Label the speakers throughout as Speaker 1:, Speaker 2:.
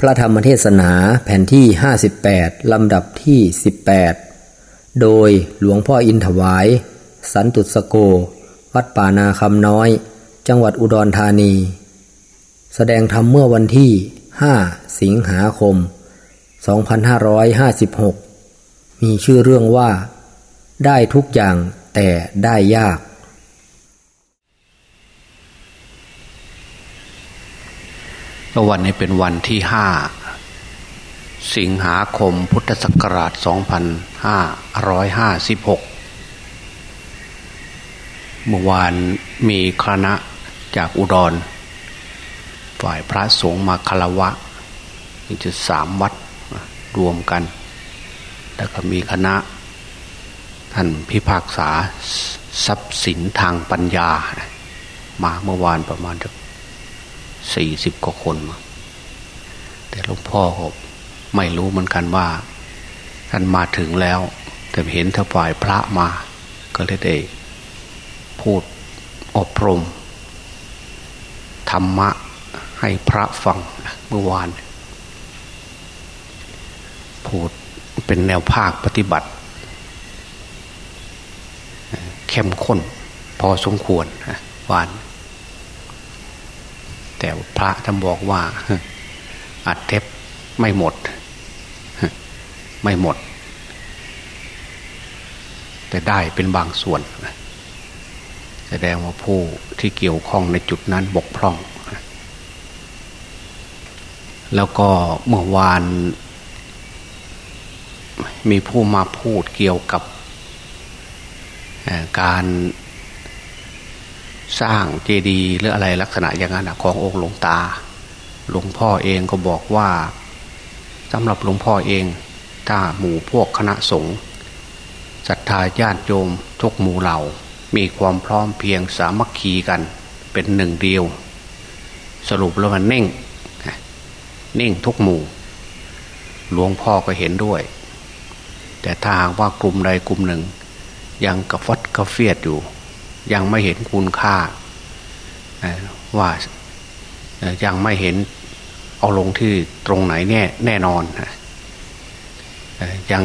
Speaker 1: พระธรรมเทศนาแผ่นที่ 58 ลำดับที่ 18 โดยหลวงพ่ออินถวาย สันตุสโก วัดป่านาคำน้อย จังหวัดอุดรธานี แสดงธรรมเมื่อวันที่ 5 สิงหาคม 2556 มีชื่อเรื่องว่า ได้ทุกอย่างแต่ได้ยาก
Speaker 2: วันนี้เป็นวันที่ห้าสิงหาคมพุทธศักราช 2556 เมื่อวานมีคณะจากอุดร ฝ่ายพระสงฆ์มาคารวะนี่จะสามวัดรวมกัน แล้วก็มีคณะ ท่านพิพากษาทรัพย์สินทางปัญญา มาเมื่อวานประมาณจะ สี่สิบกว่าคน แต่หลวงพ่อก็ไม่รู้เหมือนกันว่า ท่านมาถึงแล้ว แต่เห็นถ้าฝ่ายพระมา ก็เลยได้พูดอบรม ธรรมะให้พระฟังเมื่อวาน พูดเป็นแนวภาคปฏิบัติ เข้มข้น พอสมควรวาน แต่พระท่านบอกว่า อัดเทปไม่หมด ไม่หมด แต่ได้เป็นบางส่วน แสดงว่าผู้ที่เกี่ยวข้องในจุดนั้นบกพร่อง แล้วก็เมื่อวาน มีผู้มาพูดเกี่ยวกับการ สร้างเจดีย์หรืออะไรลักษณะอย่างนั้นขององค์หลวงตา หลวงพ่อเองก็บอกว่าสำหรับหลวงพ่อเองถ้าหมู่พวกคณะสงฆ์ศรัทธาญาติโยมทุกหมู่เหล่า มีความพร้อมเพียงสามัคคีกันเป็นหนึ่งเดียว สรุปแล้วมันเน่งเน่งทุกหมู่ หลวงพ่อก็เห็นด้วย แต่ถ้าหากว่ากลุ่มใดกลุ่มหนึ่ง ยังกระฟัดกระเฟียดอยู่ ยังไม่เห็นคุณค่าว่ายังไม่เห็นเอาลงที่ตรงไหนแน่แน่นอนยัง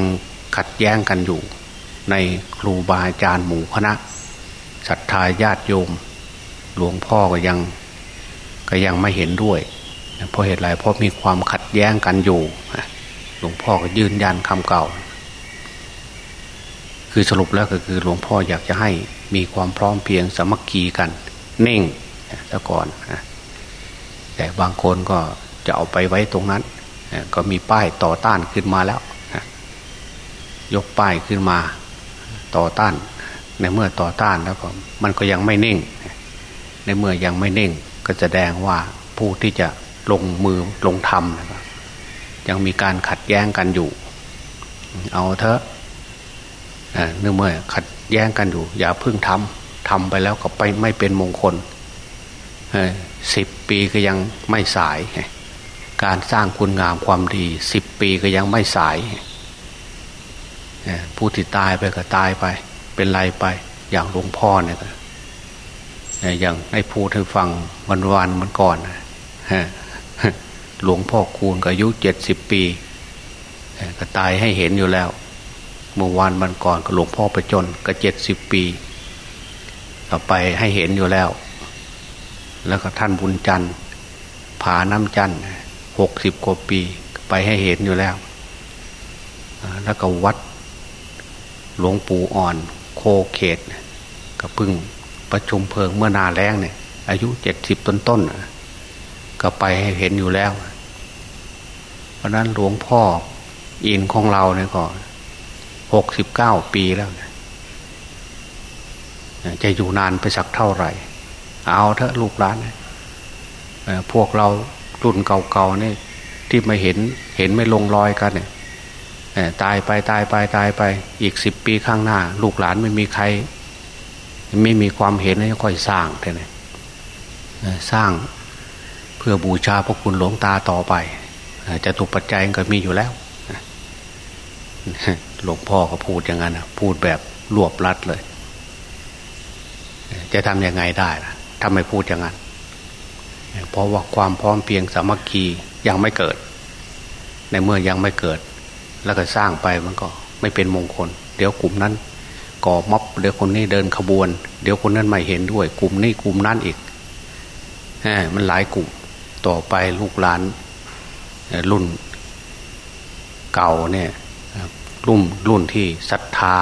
Speaker 2: ขัดแย้งกันอยู่ในครูบาอาจารย์หมู่คณะศรัทธาญาติโยม หลวงพ่อก็ยังก็ยังไม่เห็นด้วยเพราะเหตุไรเพราะมีความขัดแย้งกันอยู่หลวงพ่อก็ยืนยันคำเก่า คือสรุปแล้วก็คือหลวงพ่ออยากจะให้ มีความพร้อมเพียงสมัคคีกันเน่งซะก่อนแต่บางคนก็จะเอาไปไว้ตรงนั้น ก็มีป้ายต่อต้านขึ้นมาแล้ว ยกป้ายขึ้นมาต่อต้าน ในเมื่อต่อต้านแล้วก็มันก็ยังไม่เน่ง ในเมื่อยังไม่เน่ง ก็แสดงว่าผู้ที่จะลงมือลงทำนะครับยังมีการขัดแย้งกันอยู่ เอาเถอะเนื่อเมื่อขัด แย้งกันอยู่ อย่าเพิ่งทำทำไปแล้วก็ไปไม่เป็นมงคลสิบปีก็ยังไม่สาย การสร้างคุณงามความดีสิบปีก็ยังไม่สายผู้ที่ตายไปก็ตายไป เป็นไรไป อย่างหลวงพ่อเนี่ยอย่างให้พูดให้ฟังวันวานมันก่อนหลวงพ่อคูณก็อายุเจ็ดสิบปี ก็ตายให้เห็นอยู่แล้ว เมื่อวานมันก่อนก็หลวงพ่อไปจนก็เจ็ดสิบปีก็ไปให้เห็นอยู่แล้ว แล้วก็ท่านบุญจันทร์ผาน้ำจันทร์หกสิบกว่าปีไปให้เห็นอยู่แล้ว แล้วก็วัดหลวงปู่อ่อนโคเขตก็พึ่งประชุมเพลิงเมื่อนาแรงเนี่ย อายุเจ็ดสิบต้นๆก็ไปให้เห็นอยู่แล้ว เพราะนั้นหลวงพ่ออินของเราเนี่ยก็ หกสิบเก้าปีแล้วจะอยู่นานไปสักเท่าไหร่ เอาเถอะลูกหลานพวกเรารุ่นเก่าๆเนี่ยที่ไม่เห็นเห็นไม่ลงรอยกันเนี่ยตายไปตายไปตายไปอีกสิบปีข้างหน้า ลูกหลานไม่มีใคร ไม่มีความเห็นให้ค่อยสร้างเท่านั้นสร้างเพื่อบูชาพระคุณหลวงตาต่อไปจะถูกปัจจัยก็มีอยู่แล้ว หลวงพ่อก็พูดอย่างนั้นพูดแบบรวบรัดเลย จะทำยังไงได้ล่ะทำไมพูดอย่างนั้น เพราะว่าความพร้อมเพียงสามัคคียังไม่เกิด ในเมื่อยังไม่เกิด แล้วก็สร้างไปมันก็ไม่เป็นมงคล เดี๋ยวกลุ่มนั้นก่อม็อบเดี๋ยวคนนี้เดินขบวน เดี๋ยวคนนั้นไม่เห็นด้วย กลุ่มนี้กลุ่มนั้นอีกมันหลายกลุ่มต่อไปลูกหลานรุ่นเก่าเนี่ย รุ่นรุ่นที่ศรัทธา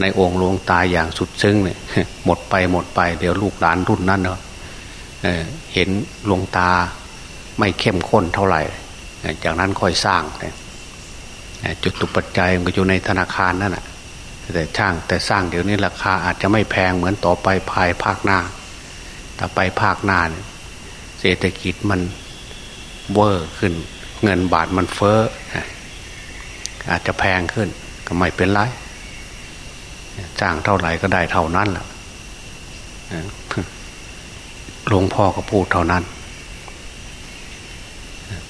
Speaker 2: ในองค์หลวงตาอย่างสุดซึ้งเนี่ยหมดไปหมดไปเดี๋ยวลูกหลานรุ่นนั้นเนาะเห็นหลวงตาไม่เข้มข้นเท่าไหร่ จากนั้นค่อยสร้างจุดตุปัจจัยมันก็อยู่ในธนาคารนั่นแหะแต่ช่างแต่สร้างเดี๋ยวนี้ราคาอาจจะไม่แพงเหมือนต่อไปภายภาคหน้า แต่ไปภาคหน้าเนี่ยเศรษฐกิจมันเวอร์ขึ้น เงินบาทมันเฟ้อ อาจจะแพงขึ้น ก็ไม่เป็นไรจ้างเท่าไหร่ก็ได้เท่านั้นแหละหลวงพ่อก็พูดเท่านั้น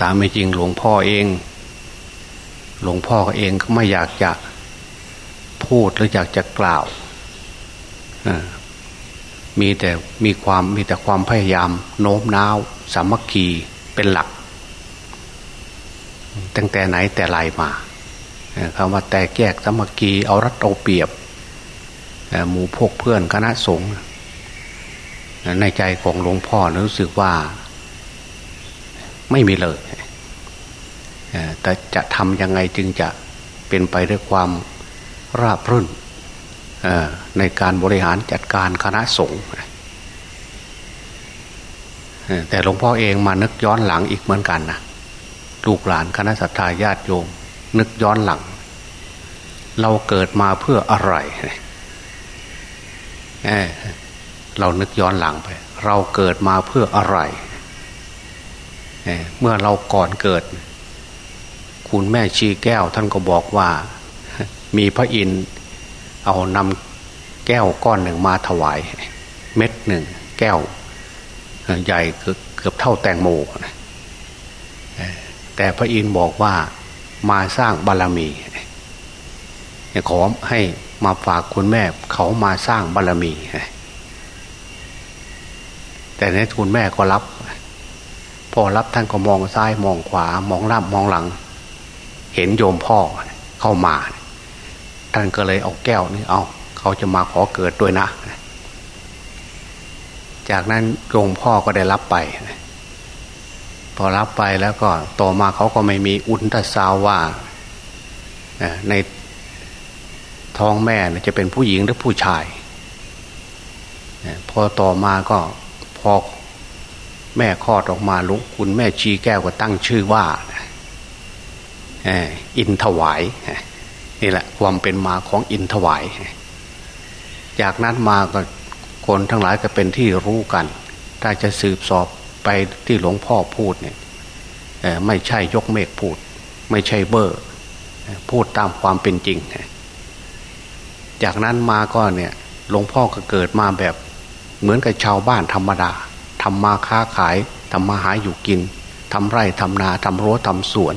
Speaker 2: ตามไม่จริงหลวงพ่อเอง หลวงพ่อเองก็ไม่อยากจะพูดหรืออยากจะกล่าวมีแต่มีความมีแต่ความพยายาม โน้มน้าว สามัคคีเป็นหลัก ตั้งแต่ไหนแต่ไรมา คำว่าแต่แยกสมัคคีเอารัดเอาเปรียบหมู่พวกเพื่อนคณะสงฆ์ในใจของหลวงพ่อรู้สึกว่า ไม่มีเลยแต่จะทำยังไงจึงจะเป็นไปด้วยความราบรื่นในการบริหารจัดการคณะสงฆ์แต่หลวงพ่อเองมานึกย้อนหลังอีกเหมือนกันนะลูกหลานคณะสัตยาญาติโยม นึกย้อนหลัง เราเกิดมาเพื่ออะไรเเรานึกย้อนหลังไป เราเกิดมาเพื่ออะไรเเมื่อเราก่อนเกิด คุณแม่ชีแก้ว ท่านก็บอกว่า มีพระอินทร์เอานำแก้วก้อนหนึ่งมาถวาย เม็ดหนึ่งแก้ว ใหญ่เกือบเท่าแตงโมแต่พระอินทร์บอกว่า มาสร้างบารรมีขอให้มาฝากคุณแม่เขามาสร้างบารรมี แต่ในคุณแม่ก็รับ พอรับท่านก็มองซ้ายมองขวามองล่ามองหลัง เห็นโยมพ่อเข้ามา ท่านก็เลยเอาแก้วนี่เอา เขาจะมาขอเกิดด้วยนะ จากนั้นโยมพ่อก็ได้รับไป พอรับไปแล้วก็ต่อมาเขาก็ไม่มีอุนตสาวว่าในท้องแม่จะเป็นผู้หญิงหรือผู้ชาย พอต่อมาก็พอแม่คลอดออกมาลุกคุณแม่ชีแก้วก็ตั้งชื่อว่าอินถวายนี่แหละความเป็นมาของอินถวาย จากนั้นมาก็คนทั้งหลายก็เป็นที่รู้กัน ถ้าจะสืบสอบ ไปที่หลวงพ่อพูดเนี่ยไม่ใช่ยกเมฆพูด ไม่ใช่เบอร์ พูดตามความเป็นจริง จากนั้นมาก็เนี่ยหลวงพ่อก็เกิดมาแบบเหมือนกับชาวบ้านธรรมดาทำมาค้าขายทำมาหาอยู่กินทำไร่ทำนาทำรั้วทำสวน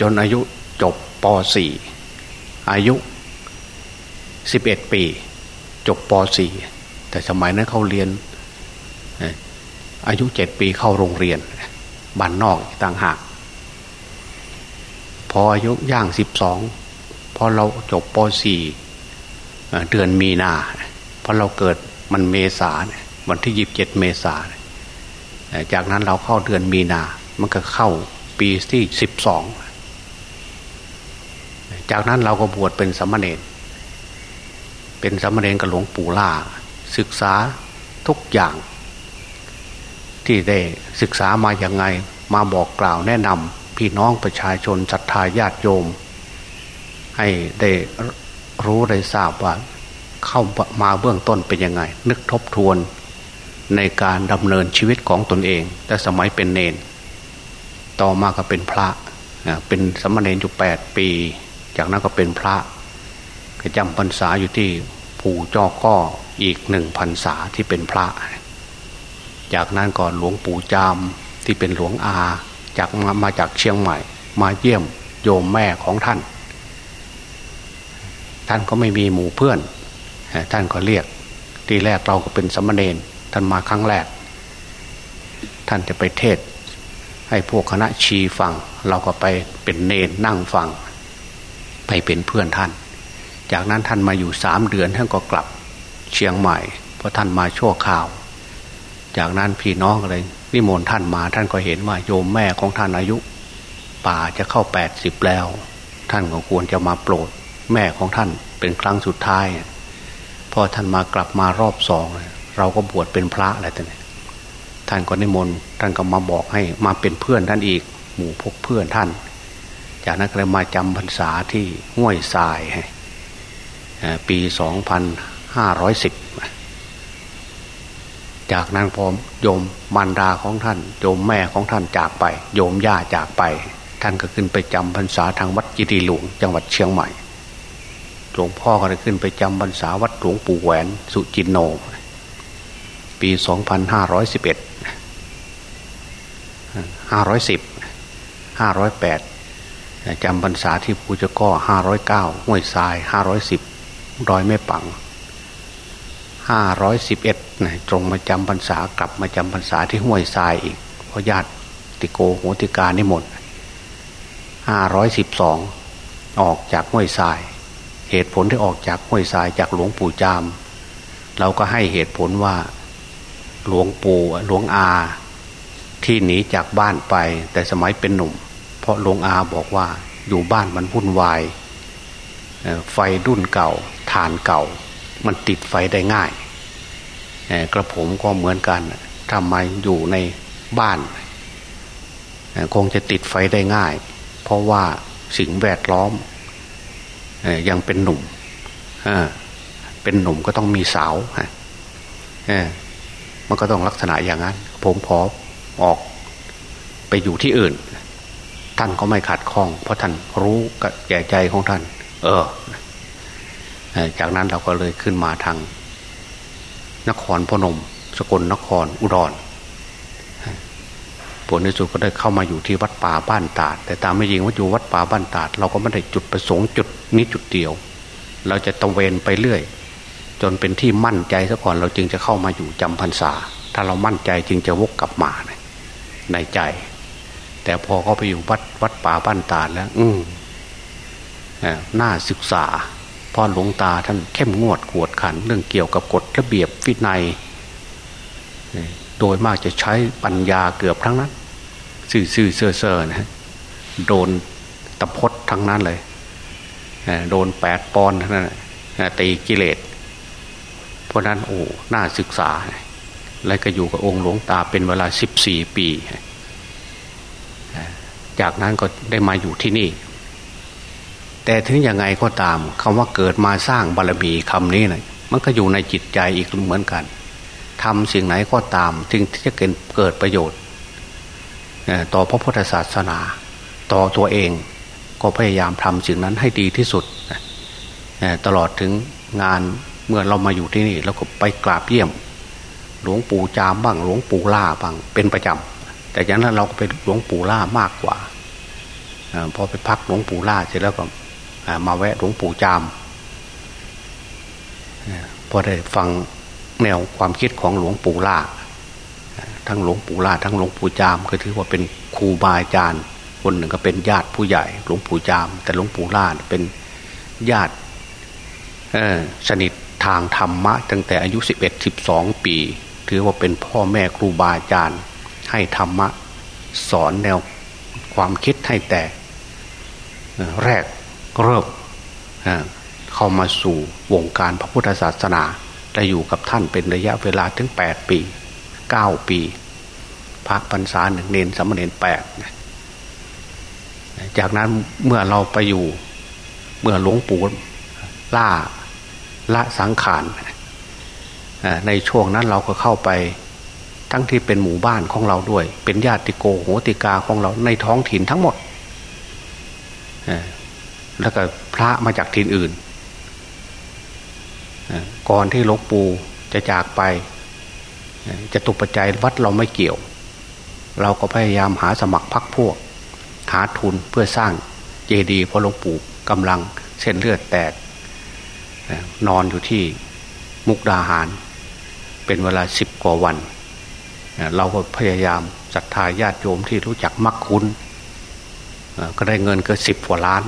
Speaker 2: จนอายุจบป .4 อายุ 11 ปี จบป .4 แต่สมัยนั้นเขาเรียน อายุเจ็ดปีเข้าโรงเรียนบ้านนอกต่างหาก พออายุย่างสิบสองพอเราจบป .4 เดือนมีนาพอเราเกิดมันเมษาวันที่ยีิบเจ็ดเมษาจากนั้นเราเข้าเดือนมีนา มันก็เข้าปีที่สิบสองจากนั้นเราก็บวชเป็นสมณเณรเป็นสมณเณรกับหลวงปู่ล่าศึกษาทุกอย่าง ที่ได้ศึกษามาอย่างไง มาบอกกล่าวแนะนำพี่น้องประชาชนศรัทธาญาติโยม ให้ได้รู้ได้ทราบว่าเข้ามาเบื้องต้นเป็นยังไง นึกทบทวนในการดำเนินชีวิตของตนเอง แต่สมัยเป็นเนน ต่อมาก็เป็นพระเป็นสมณเณรอยู่แปดปี จากนั้นก็เป็นพระก็จำพรรษาอยู่ที่ปู่จอก้ออีกหนึ่งพรรษาที่เป็นพระ จากนั้นก่อนหลวงปู่จามที่เป็นหลวงอาจากมามาจากเชียงใหม่ มาเยี่ยมโยมแม่ของท่าน ท่านก็ไม่มีหมู่เพื่อน ท่านก็เรียกทีแรกเราก็เป็นสมณเณรท่านมาครั้งแรก ท่านจะไปเทศ ให้พวกคณะชีฟัง เราก็ไปเป็นเนนนั่งฟัง ไปเป็นเพื่อนท่าน จากนั้นท่านมาอยู่สามเดือนท่านก็กลับเชียงใหม่ เพราะท่านมาชั่วข่าว จากนั้นพี่น้องอะไรนิมนต์ท่านมาท่านก็เห็นว่าโยมแม่ของท่านอายุ ป่าจะเข้าแปดสิบแล้ว ท่านก็ควรจะมาโปรด แม่ของท่านเป็นครั้งสุดท้ายพอท่านมากลับมารอบสองเราก็บวชเป็นพระอะไรต่างท่านก็นิมนต์ท่านก็มาบอกให้มาเป็นเพื่อนท่านอีก หมู่พกเพื่อนท่าน จากนั้นก็เลยมาจำพรรษาที่ห้วยทรายปีสองพันห้าร้อยสิบ จากนั้นพอโยมมารดาของท่าน โยมแม่ของท่านจากไป โยมย่าจากไป ท่านก็ขึ้นไปจำพรรษาทางวัดจิตีหลวงจังหวัดเชียงใหม่หลวงพ่อก็เลยขึ้นไปจำพรรษาวัดหลวงปู่แหวนสุจินโน ปีสองพันห้าร้อยสิบเอ็ดห้าร้อยสิบห้าร้อยแปดจำพรรษาที่ภูเจ้าก็ห้าร้อยเก้าห้วยทรายห้าร้อยสิบดอยแม่ปัง ห้าร้อยสิบเอ็ดตรงมาจำพรรษากลับมาจำพรรษาที่ห้วยทรายอีกเพราะญาติติโกโหติกานิมนต์ห้าร้อยสิบสองออกจากห้วยทราย เหตุผลที่ออกจากห้วยทรายจากหลวงปู่จาม เราก็ให้เหตุผลว่า หลวงปู่หลวงอา ที่หนีจากบ้านไป แต่สมัยเป็นหนุ่ม เพราะหลวงอาบอกว่าอยู่บ้านมันวุ่นวายไฟรุ่นเก่าฐานเก่า มันติดไฟได้ง่ายกระผมก็เหมือนกันทำไมอยู่ในบ้าน คงจะติดไฟได้ง่าย เพราะว่าสิ่งแวดล้อมยังเป็นหนุ่มเป็นหนุ่มก็ต้องมีสาวมันก็ต้องลักษณะอย่างนั้น ผมขอออกไปอยู่ที่อื่น ท่านก็ไม่ขัดข้อง เพราะท่านรู้กับแก่ใจของท่าน เออ จากนั้นเราก็เลยขึ้นมาทางนครพนม สกลนครอุดรผลในสุดก็ได้เข้ามาอยู่ที่วัดป่าบ้านตาด แต่ตามไม่ยิงว่าอยู่วัดป่าบ้านตาด เราก็ไม่ได้จุดประสงค์จุดนี้จุดเดียว เราจะตะเวนไปเรื่อย จนเป็นที่มั่นใจซะก่อนเราจึงจะเข้ามาอยู่จำพรรษา ถ้าเรามั่นใจจึงจะวกกลับมาในใจ แต่พอเขาไปอยู่วัดวัดป่าบ้านตาดแล้ว อืมน่าศึกษา พ่อหลวงตาท่านเข้มงวดกวดขันเรื่องเกี่ยวกับกฎระเบียบฟินัย โดยมากจะใช้ปัญญาเกือบทั้งนั้นซื่อซื่อเซ่อเซ่อนะโดนตะพดทั้งนั้นเลย โดนแปดปอนทั้งนั้นตีกิเลส เพราะนั้นโอ้น่าศึกษา และก็อยู่กับองค์หลวงตาเป็นเวลาสิบสี่ปี จากนั้นก็ได้มาอยู่ที่นี่ แต่ถึงยังไงก็ตามคำว่าเกิดมาสร้างบารมีคำนี้นะมันก็อยู่ในจิตใจอีกเหมือนกันทำสิ่งไหนก็ตามถึงที่จะเกิดเกิดประโยชน์ต่อพระพุทธศาสนา ต่อตัวเองก็พยายามทำสิ่งนั้นให้ดีที่สุดตลอดถึงงานเมื่อเรามาอยู่ที่นี่เราก็ไปกราบเยี่ยม หลวงปู่จามบ้างหลวงปู่ล่าบ้างเป็นประจำแต่อย่างนั้นเราก็ไปหลวงปู่ล่ามากกว่าพอไปพักหลวงปู่ล่าเสร็จแล้วก็ มาแวะหลวงปู่จามพอได้ฟังแนวความคิดของหลวงปู่ล่าทั้งหลวงปู่ล่าทั้งหลวงปู่จาม ก็ถือว่าเป็นครูบาอาจารย์ คนหนึ่งก็เป็นญาติผู้ใหญ่ หลวงปู่จาม แต่หลวงปู่ล่าเป็นญาติสนิททางธรรมะ ตั้งแต่อายุสิบเอ็ดสิบสองปี ถือว่าเป็นพ่อแม่ครูบาอาจารย์ ให้ธรรมะ สอนแนวความคิดให้แต่แรก เริ่มเข้ามาสู่วงการพระพุทธศาสนาและอยู่กับท่านเป็นระยะเวลาถึงแปดปีเก้าปีพักพรรษาหนึ่งเนนสมเณรแปดจากนั้นเมื่อเราไปอยู่เมื่อหลวงปู่ล่าละสังขารในช่วงนั้นเราก็เข้าไปทั้งที่เป็นหมู่บ้านของเราด้วย เป็นญาติโกโหติกาของเราในท้องถิ่นทั้งหมด แล้วก็พระมาจากถิ่นอื่น ก่อนที่หลวงปู่จะจากไป จะตุปัจจัยวัดเราไม่เกี่ยว เราก็พยายามหาสมัครพักพวก หาทุนเพื่อสร้างเจดีย์เพราะหลวงปู่กำลังเส้นเลือดแตก นอนอยู่ที่มุกดาหาร เป็นเวลาสิบกว่าวัน เราก็พยายามศรัทธาญาติโยมที่รู้จักมักคุ้นก็ได้เงินเกินสิบกว่าล้าน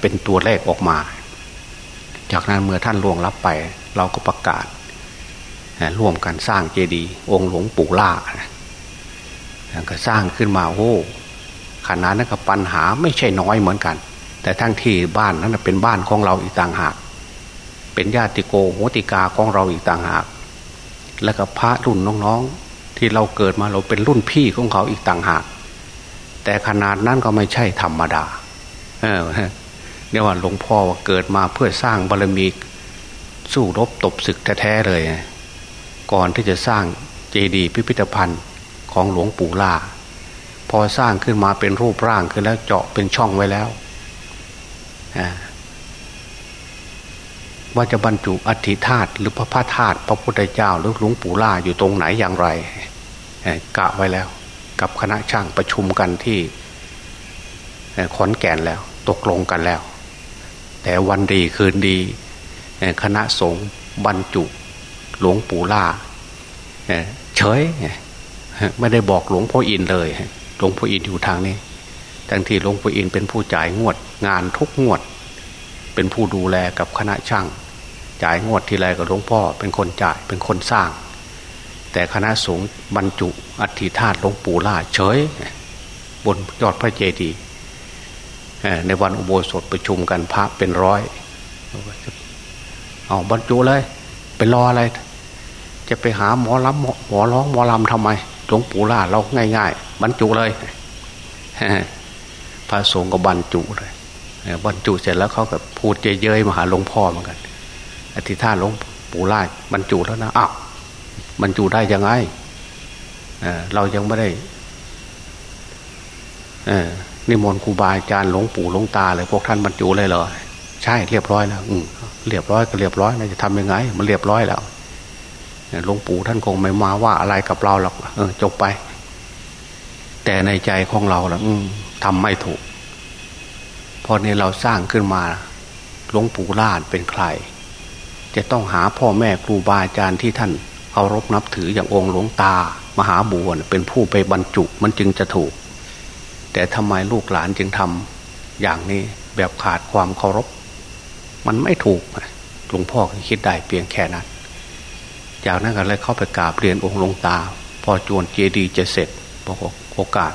Speaker 2: เป็นตัวเลขออกมา จากนั้นเมื่อท่านล่วงลับไป เราก็ประกาศร่วมกันสร้างเจดีย์องค์หลวงปู่ล่าก็สร้างขึ้นมาโอ้ขนาดนั้นก็ปัญหาไม่ใช่น้อยเหมือนกัน แต่ทั้งที่บ้านนั้นเป็นบ้านของเราอีกต่างหาก เป็นญาติโกโหติกาของเราอีกต่างหาก แล้วก็พระรุ่นน้องๆ ที่เราเกิดมาเราเป็นรุ่นพี่ของเขาอีกต่างหาก แต่ขนาดนั้นก็ไม่ใช่ธรรมดา เออ เนี่ยว่าหลวงพ่อว่าเกิดมาเพื่อสร้างบารมีสู้รบตบศึกแท้ๆเลย ก่อนที่จะสร้างเจดีย์พิพิธภัณฑ์ของหลวงปู่ล่า พอสร้างขึ้นมาเป็นรูปร่างขึ้นแล้วเจาะเป็นช่องไว้แล้วว่าจะบรรจุอัฐิธาตุหรือพระพาธาตุพระพุทธเจ้า หรือหลวงปู่ล่าอยู่ตรงไหนอย่างไรกะไว้แล้ว กับคณะช่างประชุมกันที่ขอนแก่นแล้ว ตกลงกันแล้ว แต่วันดีคืนดี คณะสงฆ์บรรจุหลวงปู่ล่าเฉยไม่ได้บอกหลวงพ่ออินเลยหลวงพ่ออินอยู่ทางนี้ทั้งที่หลวงพ่ออินเป็นผู้จ่ายงวด งานทุกงวด เป็นผู้ดูแลกับคณะช่าง จ่ายงวดทีไรกับหลวงพ่อ เป็นคนจ่ายเป็นคนสร้าง แต่คณะสงฆ์บรรจุอัฐิธาตุหลวงปู่ล่าเฉย บนยอดพระเจดีย์ ในวันอุโบสถประชุมกันพระเป็นร้อยเอาบรรจุเลยไปรออะไร จะไปหาหมอลำหมอร้องหมอลำทำไมหลวงปู่ล่าเราง่าย ๆ บรรจุเลยพระสงฆ์ก็บรรจุเลยบรรจุเสร็จแล้วเขาก็พูดเย้ยๆมาหาหลวงพ่อเหมือนกันอธิษฐานหลวงปู่ล่าบรรจุแล้วนะอ้าวบรรจุได้ยังไงเรายังไม่ได้ นิมนต์ครูบาอาจารย์หลวงปู่หลวงตาเลยพวกท่านบรรจุเลยเหรอใช่เรียบร้อยแล้วอืเรียบร้อยก็เรียบร้อยนะจะทำยังไง มันเรียบร้อยแล้วหลวงปู่ท่านคงไม่มาว่าอะไรกับเราหรอกเออจบไป แต่ในใจของเราล่ะทำไม่ถูกพอในเราสร้างขึ้นมาหลวงปู่ลาดเป็นใคร จะต้องหาพ่อแม่ครูบาอาจารย์ที่ท่านเคารพนับถืออย่างองค์หลวงตามหาบุญเป็นผู้ไปบรรจุมันจึงจะถูก แต่ทำไมลูกหลานจึงทำอย่างนี้แบบขาดความเคารพ มันไม่ถูกหลวงพ่อคิดได้เพียงแค่นั้น จากนั้นก็เลยเข้าไปกราบเรียนองค์หลวงตา พอจวนเจดีจะเสร็จบอกโอกาส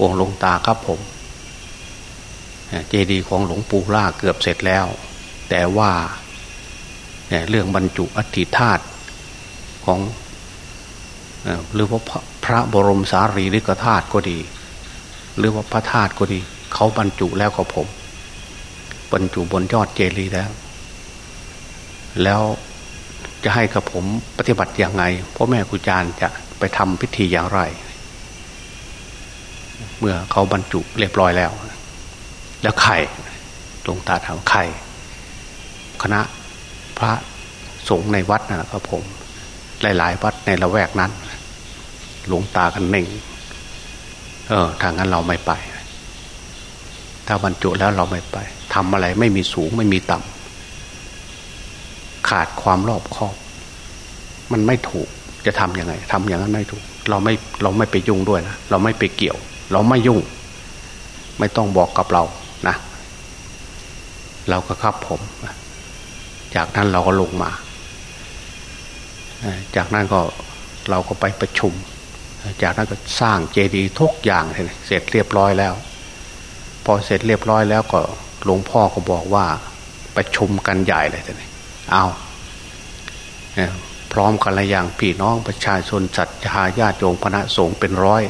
Speaker 2: องค์หลวงตาครับผม เจดีของหลวงปู่ล่าเกือบเสร็จแล้ว แต่ว่าเรื่องบรรจุอัฐิธาตุของหรือว่าพระบรมสารีริกธาตุก็ดี หรือว่าพระธาตุก็ดี เขาบรรจุแล้วก็ผมบรรจุบนยอดเจดีย์แล้ว แล้วจะให้กับผมปฏิบัติอย่างไงพ่อแม่ครูอาจารย์จะไปทำพิธีอย่างไร เมื่อเขาบรรจุเรียบร้อยแล้ว แล้วไข่หลวงตาถามไข่คณะพระสงฆ์ในวัดนะครับผม หลาย ๆ วัดในละแวกนั้น หลวงตากันเน่ง เออทางนั้นเราไม่ไป ถ้าบรรจุแล้วเราไม่ไปทำอะไรไม่มีสูงไม่มีต่ำขาดความรอบคอบ มันไม่ถูกจะทำยังไงทำอย่างนั้นไม่ถูก เราไม่เราไม่ไปยุ่งด้วยนะเราไม่ไปเกี่ยว เราไม่ยุ่ง ไม่ต้องบอกกับเรานะ เราก็ครับผม จากนั้นเราก็ลงมา จากนั้นก็เราก็ไปประชุม จากนั้นก็สร้างเจดีย์ทุกอย่างเสร็จเรียบร้อยแล้ว พอเสร็จเรียบร้อยแล้วก็หลวงพ่อก็บอกว่าประชุมกันใหญ่เลยทีนี้เอาพร้อมกันละอย่างพี่น้องประชาชนจัดหาญาติโยมคณะสงฆ์เป็นร้อย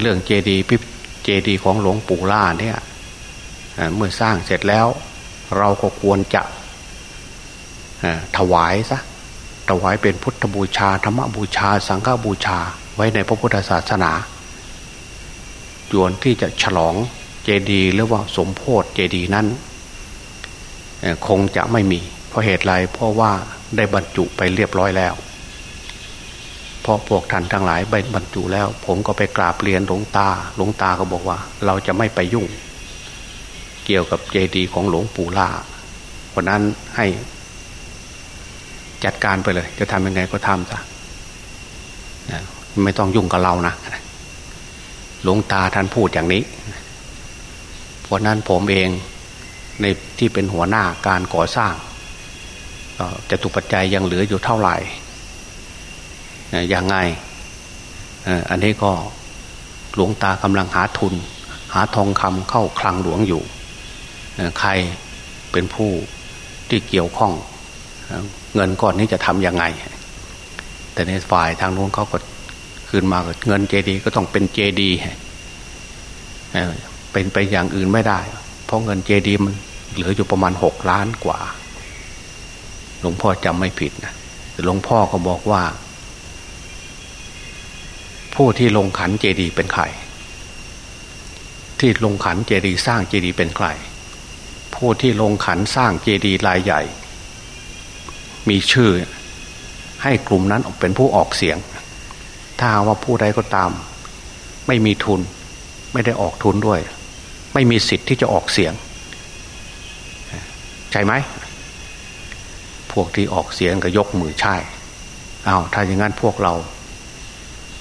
Speaker 2: เรื่องเจดีย์พิเจดีย์ของหลวงปู่ล่าเนี่ยเมื่อสร้างเสร็จแล้ว เราก็ควรจะถวายซะ ถวายเป็นพุทธบูชาธรรมบูชา สังฆบูชาไว้ในพระพุทธศาสนาจวนที่จะฉลองเจดีย์หรือว่าสมโพธิเจดีย์นั้น คงจะไม่มี เพราะเหตุไรเพราะว่าได้บรรจุไปเรียบร้อยแล้วเพราะพวกท่านทั้งหลายบรรจุแล้ว ผมก็ไปกราบเรียนหลวงตาหลวงตาก็บอกว่า เราจะไม่ไปยุ่ง เกี่ยวกับเจดีย์ของหลวงปู่ล่าเพราะนั้นให้ จัดการไปเลย จะทำยังไงก็ทำซะไม่ต้องยุ่งกับเรานะหลวงตาท่านพูดอย่างนี้ เพราะนั้นผมเองในที่เป็นหัวหน้าการก่อสร้างจะตุปัจจัยยังเหลืออยู่เท่าไหร่อยังไงอันนี้ก็หลวงตากำลังหาทุน หาทองคำเข้าคลังหลวงอยู่ ใครเป็นผู้ที่เกี่ยวข้อง เงินก้อนนี้จะทำยังไง แต่ในฝ่ายทางนู้นเขาก็คืนมาเงินเจดีก็ต้องเป็นเจดีเป็นไปอย่างอื่นไม่ได้ เพราะเงินเจดีมันเหลืออยู่ประมาณหกล้านกว่า หลวงพ่อจำไม่ผิดนะหลวงพ่อก็บอกว่า ผู้ที่ลงขันเจดีเป็นใคร ที่ลงขันเจดีสร้างเจดีเป็นใคร ผู้ที่ลงขันสร้างเจดีรายใหญ่ มีชื่อ ให้กลุ่มนั้นเป็นผู้ออกเสียง ถ้าว่าผู้ใดก็ตาม ไม่มีทุน ไม่ได้ออกทุนด้วย ไม่มีสิทธิ์ที่จะออกเสียง ใช่ไหม พวกที่ออกเสียงก็ยกมือใช่อา้าวถ้าอย่างนั้นพวกเรา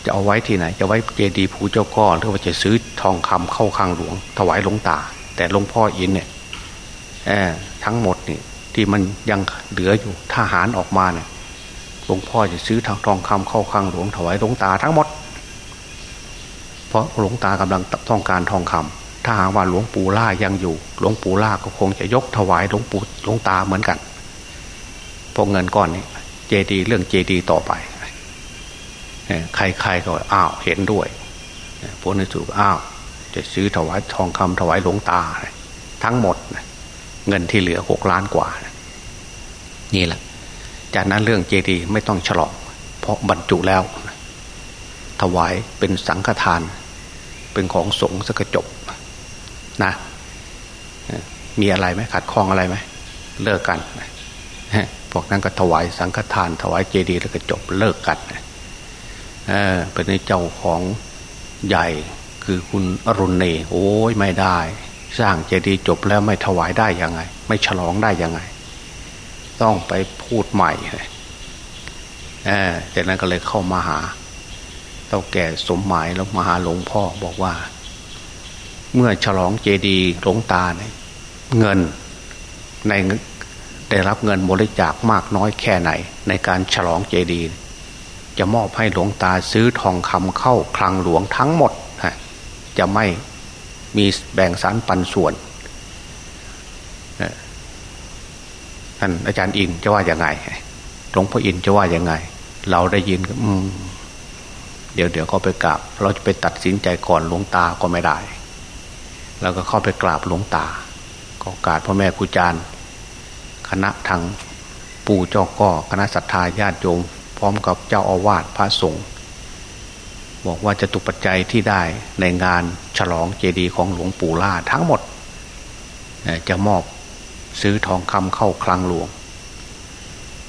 Speaker 2: จะเอาไว้ที่ไหน จะไว้เจดีย์ผูเจ้าก้อนหรือว่าจะซื้อทองคำเข้าคางหลวง ถวายหลวงตา แต่หลวงพ่ออินเนี่ยทั้งหมดนี่ ที่มันยังเหลืออยู่ทหารออกมาเนี่ยหลวงพ่อจะซื้อทองทองคำเข้าคางหลวงถวายหลวงตาทั้งหมด เพราะหลวงตากำลังต้องการทองคำถ้าหากว่าหลวงปู่ล่ายังอยู่ หลวงปู่ล่าก็คงจะยกถวายหลวงปู่หลวงตาเหมือนกันพวกเงินก้อนนี้เจดีเรื่องเจดีต่อไปใครๆก็อ้าวเห็นด้วยพวกนี้ถูกอ้าว จะซื้อถวายทองคำถวายหลวงตาทั้งหมด เงินที่เหลือหกล้านกว่า นี่แหละ จากนั้นเรื่องเจดีไม่ต้องฉลอง เพราะบรรจุแล้ว ถวายเป็นสังฆทาน เป็นของสงฆ์สกจบนะ มีอะไรไหมขัดข้องอะไรไหมเลิกกันพวกนั้นก็ถวายสังฆทาน ถวายเจดีย์แล้วก็จบเลิกกันเออเป็นเจ้าของใหญ่คือคุณอรุณเนโอ้ยไม่ได้ สร้างเจดีย์จบแล้วไม่ถวายได้ยังไง ไม่ฉลองได้ยังไง ต้องไปพูดใหม่เออจากนั้นก็เลยเข้ามาหาเต้าแก่สมหมายแล้วมาหาหลวงพ่อบอกว่า เมื่อฉลองเจดีย์หลวงตาเนี่ยเงินในได้รับเงินบริจาคมากน้อยแค่ไหน ในการฉลองเจดีย์จะมอบให้หลวงตาซื้อทองคำเข้าคลังหลวงทั้งหมดจะไม่ มีแบ่งสารปันส่วนท่านอาจารย์อินจะว่าอย่างไงหลวงพ่ออินจะว่าอย่างไง เราได้ยินอืมเดี๋ยวเดี๋ยวเขาไปกราบ เราจะไปตัดสินใจก่อนหลวงตาก็ไม่ได้แล้วก็เข้าไปกราบหลวงตา ก็กราบพ่อแม่ครูอาจารย์ คณะทางปู่เจ้าก็คณะศรัทธาญาติโยม พร้อมกับเจ้าอาวาสพระสงฆ์ บอกว่าจะตุปัจจัยที่ได้ในงานฉลองเจดีย์ของหลวงปู่ล่าทั้งหมด จะมอบซื้อทองคำเข้าคลังหลวง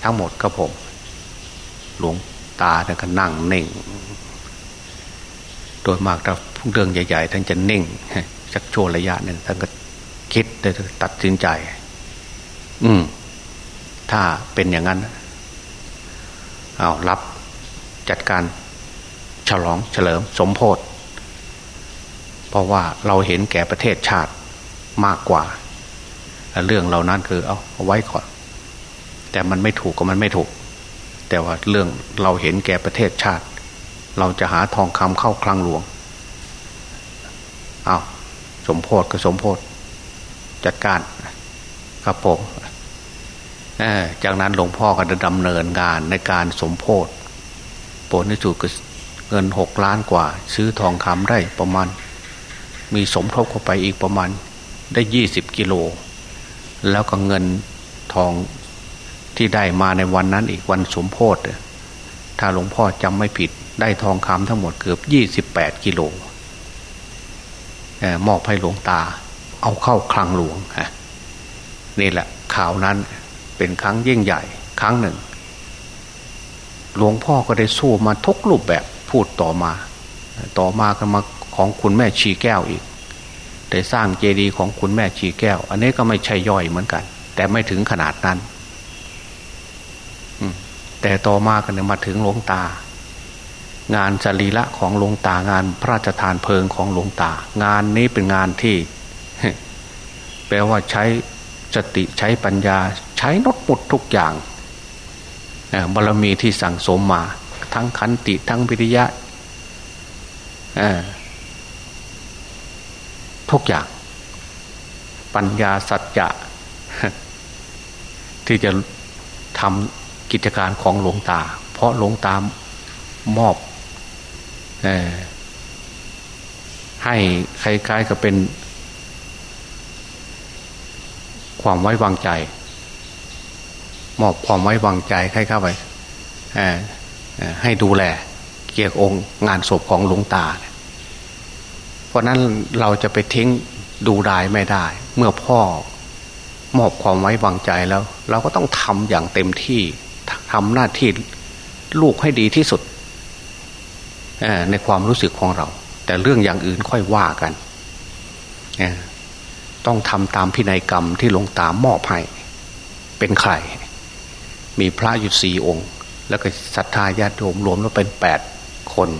Speaker 2: ทั้งหมดก็ผม หลวงตาท่านก็นั่งเน่ง โดยมากถ้าเรื่องใหญ่ ๆ ท่านจะเน่งสักช่วงระยะหนึ่งท่านก็คิดได้ตัดสินใจ อืม ถ้าเป็นอย่างนั้น เอารับจัดการ ฉลองเฉลิมสมโพธิเพราะว่าเราเห็นแก่ประเทศชาติมากกว่า เรื่องเหล่านั้นคือเอาเอาไว้ก่อน แต่มันไม่ถูกก็มันไม่ถูก แต่ว่าเรื่องเราเห็นแก่ประเทศชาติ เราจะหาทองคำเข้าคลังหลวงเอาสมโพธก็สมโพธจัดการครับผมจากนั้นหลวงพ่อก็จะดำเนินงานในการสมโพธผลที่สุดก็ เงินหกล้านกว่า ซื้อทองคำได้ประมาณ มีสมทบเข้าไปอีกประมาณได้ยี่สิบกิโล แล้วก็เงินทองที่ได้มาในวันนั้นอีกวันสมโพธถ้าหลวงพ่อจำไม่ผิดได้ทองคำทั้งหมดเกือบยี่สิบแปดกิโลมอบให้หลวงตา เอาเข้าคลังหลวงนี่แหละข่าวนั้นเป็นครั้งยิ่งใหญ่ ครั้งหนึ่ง หลวงพ่อก็ได้สู้มาทุกรูปแบบ พูดต่อมา ต่อมาก็มาของคุณแม่ชีแก้วอีกได้สร้างเจดีย์ของคุณแม่ชีแก้ว อันนี้ก็ไม่ใช่ย่อยเหมือนกัน แต่ไม่ถึงขนาดนั้นแต่ต่อมากันเนี่ยมาถึงหลวงตา งานสรีระของหลวงตางานพระราชทานเพลิงของหลวงตา งานนี้เป็นงานที่ แปลว่าใช้สติใช้ปัญญา ใช้นดหมดทุกอย่างบารมีที่สั่งสมมา ทั้งขันติทั้งวิริยะทุกอย่าง ปัญญาสัจจะที่จะทำกิจการของหลวงตา เพราะหลวงตามอบให้คล้ายๆกับเป็น ความไว้วางใจ มอบความไว้วางใจให้เข้าไป ให้ดูแลเกี่ยวกับองค์งานศพของหลวงตา เพราะนั้นเราจะไปทิ้งดูดายไม่ได้ เมื่อพ่อมอบความไว้วางใจแล้ว เราก็ต้องทำอย่างเต็มที่ทำหน้าที่ลูกให้ดีที่สุดในความรู้สึกของเรา แต่เรื่องอย่างอื่นค่อยว่ากัน ต้องทำตามพินัยกรรมที่หลวงตามอบให้ เป็นใคร มีพระอยู่สี่องค์ แล้วก็ศรัทธาญาติโยมรวมแล้วเป็นแปดคน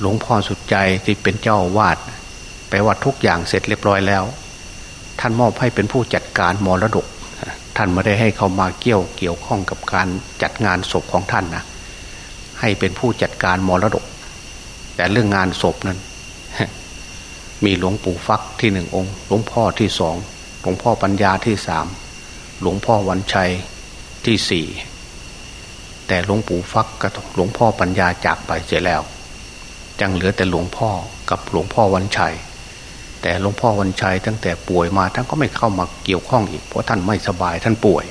Speaker 2: หลวงพ่อสุดใจที่เป็นเจ้าวาดแปลว่าทุกอย่างเสร็จเรียบร้อยแล้ว ท่านมอบให้เป็นผู้จัดการมรดก ท่านไม่ได้ให้เขามาเกี่ยวเกี่ยวข้องกับการจัดงานศพของท่านนะให้เป็นผู้จัดการมรดก แต่เรื่องงานศพนั้น มีหลวงปู่ฟักที่หนึ่งองค์ หลวงพ่อที่สองหลวงพ่อปัญญาที่สามหลวงพ่อวันชัยที่สี่ แต่หลวงปู่ฟักกับหลวงพ่อปัญญาจากไปเสียแล้วยังเหลือแต่หลวงพ่อกับหลวงพ่อวันชัย แต่หลวงพ่อวันชัยตั้งแต่ป่วยมาท่านก็ไม่เข้ามาเกี่ยวข้องอีกเพราะท่านไม่สบายท่านป่วย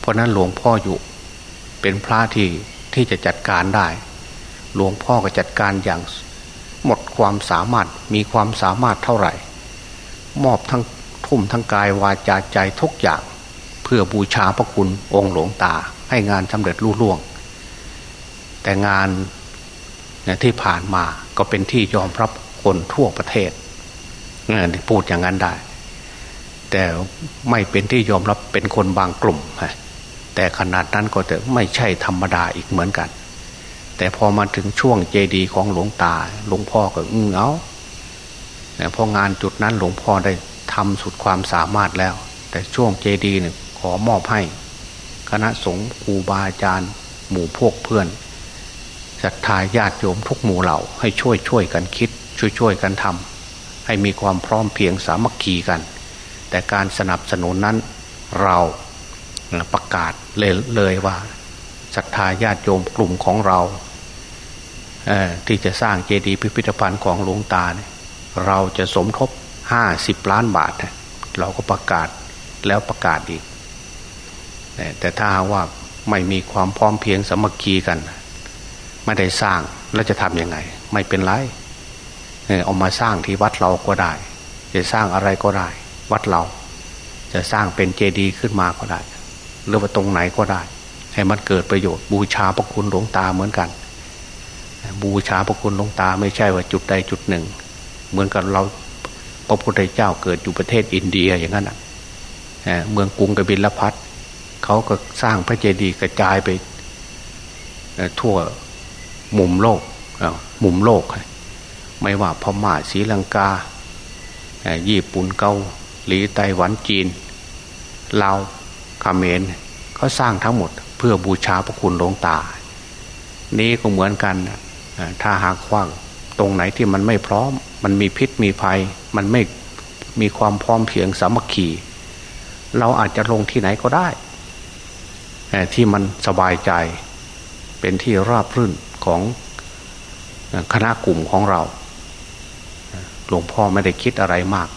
Speaker 2: เพราะนั้นหลวงพ่ออยู่ เป็นพระที่ที่จะจัดการได้ หลวงพ่อก็จัดการอย่างหมดความสามารถมีความสามารถเท่าไหร่ มอบทั้งทุ่มทั้งกายวาจาใจทุกอย่าง เพื่อบูชาพระคุณองค์หลวงตา ให้งานสำเร็จรุ่ล่วง แต่งานที่ผ่านมาก็เป็นที่ยอมรับคนทั่วประเทศพูดอย่างนั้นได้ แต่ไม่เป็นที่ยอมรับเป็นคนบางกลุ่มแต่ขนาดนั้นก็จะไม่ใช่ธรรมดาอีกเหมือนกัน แต่พอมาถึงช่วงเจดีของหลวงตา หลวงพ่อก็อึ้งเอาพองานจุดนั้นหลวงพ่อได้ทำสุดความสามารถแล้ว แต่ช่วงเจดีเนี่ยขอมอบให้ ณะสงฆ์ครูบาอาจารย์ หมู่พวกเพื่อนศรัทธาญาติโยมทุกหมู่เหล่าให้ช่วยช่วยกันคิด ช่วยช่วยกันทำให้มีความพร้อมเพียงสามัคคีกัน แต่การสนับสนุนนั้นเราประกาศเลยเลยว่าศรัทธาญาติโยมกลุ่มของเราที่จะสร้างเจดีย์พิพิธภัณฑ์ของหลวงตาเนี่ยเราจะสมทบห้าสิบล้านบาท เราก็ประกาศแล้วประกาศอีก แต่ถ้าว่าไม่มีความพร้อมเพียงสมัคคีกัน ไม่ได้สร้างแล้วจะทำยังไง ไม่เป็นไรเอามาสร้างที่วัดเราก็ได้ จะสร้างอะไรก็ได้ วัดเรา จะสร้างเป็นเจดีย์ขึ้นมาก็ได้ หรือว่าตรงไหนก็ได้ ให้มันเกิดประโยชน์บูชาพระคุณหลวงตาเหมือนกัน บูชาพระคุณหลวงตาไม่ใช่ว่าจุดใดจุดหนึ่ง เหมือนกับเราพระพุทธเจ้าเกิดอยู่ประเทศอินเดียอย่างนั้นอะเมืองกรุงกบิลพัท เขาก็สร้างพระเจดีย์กระจายไปทั่วมุมโลกมุมโลก ไม่ว่าพม่าศรีลังกา ญี่ปุ่นเกาหลีไต้หวันจีนลาวขเมรเขาสร้างทั้งหมดเพื่อบูชาพระคุณหลวงตา นี้ก็เหมือนกันถ้าหากว่างตรงไหนที่มันไม่พร้อม มันมีพิษมีภัย มันไม่มีความพร้อมเพียงสามัคคี เราอาจจะลงที่ไหนก็ได้ ที่มันสบายใจ เป็นที่ราบรื่นของคณะกลุ่มของเรา หลวงพ่อไม่ได้คิดอะไรมาก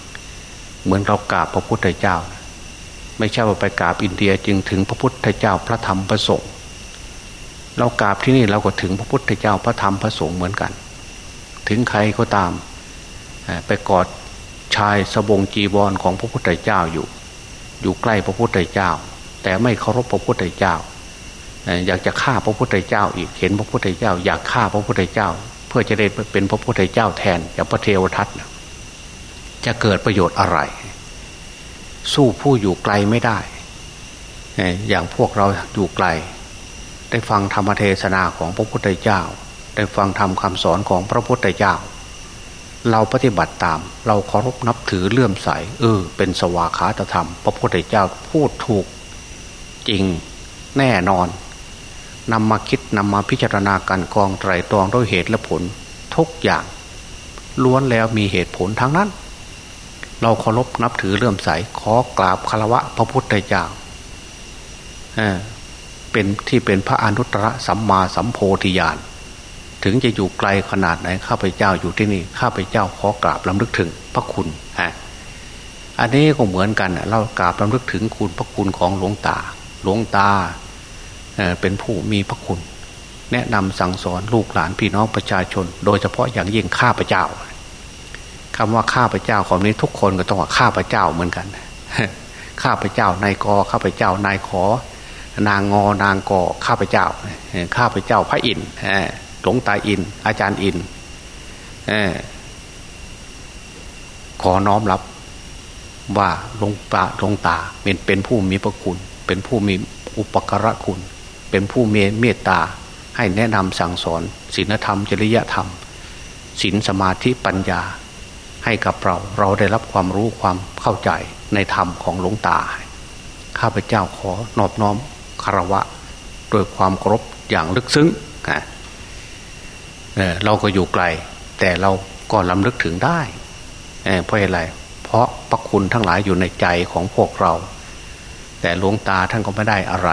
Speaker 2: เหมือนเรากราบพระพุทธเจ้า ไม่ใช่ว่าไปกราบอินเดียจึงถึงพระพุทธเจ้าพระธรรมพระสงฆ์เรากราบที่นี่เราก็ถึงพระพุทธเจ้าพระธรรมพระสงฆ์เหมือนกัน ถึงใครก็ตาม ไปกอดชายสบงจีวรของพระพุทธเจ้าอยู่ อยู่ใกล้พระพุทธเจ้า แต่ไม่เคารพพระพุทธเจ้า อยากจะฆ่าพระพุทธเจ้า อีกเห็นพระพุทธเจ้า อยากฆ่าพระพุทธเจ้า เพื่อจะได้เป็นพระพุทธเจ้าแทนอย่างพระเทวทัตจะเกิดประโยชน์อะไร สู้ผู้อยู่ไกลไม่ได้ อย่างพวกเราอยู่ไกล ได้ฟังธรรมเทศนาของพระพุทธเจ้า ได้ฟังธรรมคาสอนของพระพุทธเจ้าเราปฏิบัติตาม เราเคารพนับถือเลื่อมใส เออ เป็นสวากขาตธรรม พระพุทธเจ้าพูดถูก จริงแน่นอนนำมาคิดนำมาพิจารณาการกองไตรตรองด้วยเหตุและผลทุกอย่าง ล้วนแล้วมีเหตุผลทั้งนั้น เราเคารพนับถือเลื่อมใสขอกราบคารวะพระพุทธเจ้าเป็นที่เป็นพระอนุตตรสัมมาสัมโพธิญาณถึงจะอยู่ไกลขนาดไหนข้าพเจ้าอยู่ที่นี่ข้าพเจ้าขอกราบลำลึกถึงพระคุณฮะอันนี้ก็เหมือนกันเรากราบลำลึกถึงคุณพระคุณของหลวงตา หลวงตาเป็นผู้มีพระคุณ แนะนำสั่งสอนลูกหลานพี่น้องประชาชน โดยเฉพาะอย่างยิ่งข้าพเจ้าคำว่าข้าพเจ้าของนี้ทุกคนก็ต้องว่าข้าพเจ้าเหมือนกัน ข้าพเจ้านายกข้าพเจ้านายขอ นางงอนางกอข้าพเจ้า ข้าพเจ้าพระอินทร์หลวงตาอิน อาจารย์อินขอน้อมรับว่าหลวงตาหลวงตาเป็นเป็นผู้มีพระคุณ เป็นผู้มีอุปการะคุณ เป็นผู้เมเมตตา ให้แนะนำสั่งสอนศีลธรรม จริยธรรมศีลสมาธิปัญญา ให้กับเรา เราได้รับความรู้ความเข้าใจในธรรมของหลวงตา ข้าพเจ้าขอนอบน้อมคารวะโดยความเคารพอย่างลึกซึ้งเเราก็อยู่ไกล แต่เราก็ล้ำลึกถึงได้ เพราะอะไร เพราะพระคุณทั้งหลายอยู่ในใจของพวกเรา แต่หลวงตาท่านก็ไม่ได้อะไร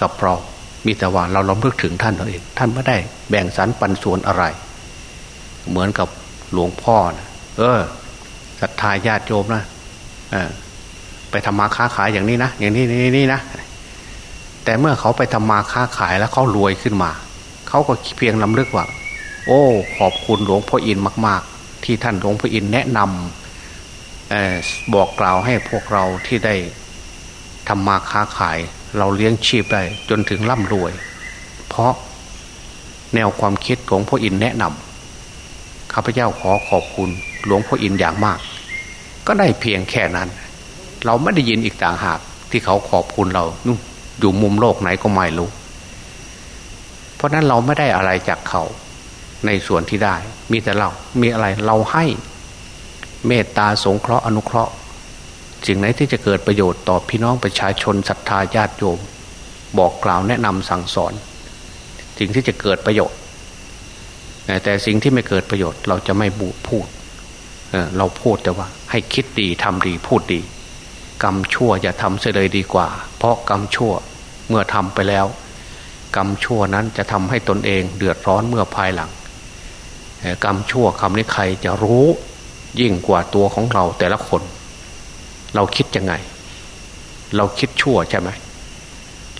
Speaker 2: กับเรามีแต่ว่าเราล้ำลึกถึงท่านเองท่านไม่ได้แบ่งสรรปันส่วนอะไร เหมือนกับหลวงพ่อนะเออศรัทธาญาติโยมนะไปทำมาค้าขายอย่างนี้นะอย่างนี้นี่นี่นะแต่เมื่อเขาไปทำมาค้าขายแล้วเขารวยขึ้นมา เขาก็เพียงลำลึกว่า โอ้ ขอบคุณหลวงพ่ออินมาก ๆ ที่ท่านหลวงพ่ออินแนะนำบอกกล่าวให้พวกเราที่ได้ ทำมาค้าขาย เราเลี้ยงชีพได้จนถึงร่ำรวย เพราะแนวความคิดของพ่ออินแนะนำข้าพเจ้าขอขอบคุณหลวงพ่ออินอย่างมาก ก็ได้เพียงแค่นั้น เราไม่ได้ยินอีกต่างหากที่เขาขอบคุณเรานู่อยู่มุมโลกไหนก็ไม่รู้ เพราะนั้นเราไม่ได้อะไรจากเขาในส่วนที่ได้ มีแต่เรา มีอะไรเราให้ เมตตาสงเคราะห์อนุเคราะห์ สิ่งไหนที่จะเกิดประโยชน์ต่อพี่น้องประชาชนศรัทธาญาติโยม บอกกล่าวแนะนำสั่งสอน สิ่งที่จะเกิดประโยชน์ แต่สิ่งที่ไม่เกิดประโยชน์ เราจะไม่บูพูดเราพูดแต่ว่า ให้คิดดีทำดีพูดดี กรรมชั่วอย่าทำเสียเลยดีกว่า เพราะกรรมชั่วเมื่อทำไปแล้ว กรรมชั่วนั้นจะทำให้ตนเองเดือดร้อนเมื่อภายหลังกรรมชั่วคำนี้ใครจะรู้ยิ่งกว่าตัวของเราแต่ละคน เราคิดยังไง เราคิดชั่วใช่ไหม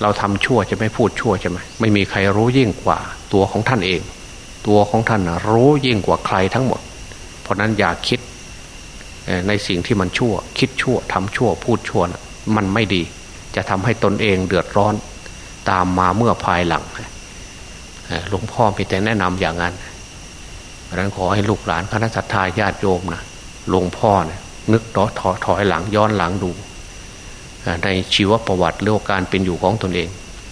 Speaker 2: เราทำชั่วจะไม่พูดชั่วใช่ไหมไม่มีใครรู้ยิ่งกว่า ตัวของท่านเอง ตัวของท่านรู้ยิ่งกว่าใครทั้งหมด เพราะนั้นอย่าคิดในสิ่งที่มันชั่ว คิดชั่วทำชั่ว พูดชั่วนะมันไม่ดี จะทำให้ตนเองเดือดร้อน ตามมาเมื่อภายหลังหลวงพ่อมีแต่แนะนำอย่างนั้นเพราะนั้นขอให้ลูกหลานคณะสัตยาญาติโยมนะหลวงพ่อเนะ นึกต่อถอถอยหลังย้อนหลังดู ในชีวประวัติเรื่องการเป็นอยู่ของตนเอง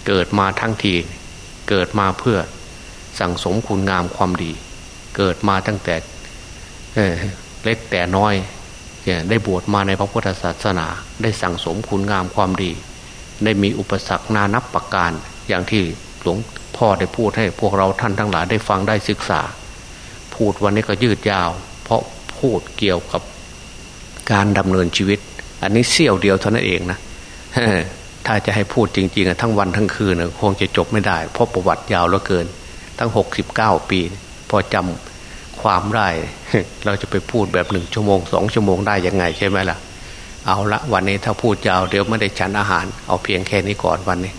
Speaker 2: เกิดมาทั้งทีเกิดมาเพื่อสั่งสมคุณงามความดี เกิดมาตั้งแต่เล็กแต่น้อยได้บวชมาในพระพุทธศาสนา ได้สั่งสมคุณงามความดี ได้มีอุปสรรคนานับประการอย่างที่หลวงพ่อได้พูดให้พวกเราท่านทั้งหลายได้ฟังได้ศึกษา พูดวันนี้ก็ยืดยาว เพราะพูดเกี่ยวกับ การดำเนินชีวิต อันนี้เสี้ยวเดียวเท่านั้นเองนะถ้าจะให้พูดจริงๆทั้งวันทั้งคืนคงจะจบไม่ได้ เพราะประวัติยาวเหลือเกิน ทั้งหกสิบเก้าปี พอจำความได้ เราจะไปพูดแบบหนึ่งชั่วโมงสองชั่วโมงได้ยังไงใช่ไหมล่ะ เอาละวันนี้ถ้าพูดยาวเดี๋ยวไม่ได้ฉันอาหาร เอาเพียงแค่นี้ก่อนวันนี้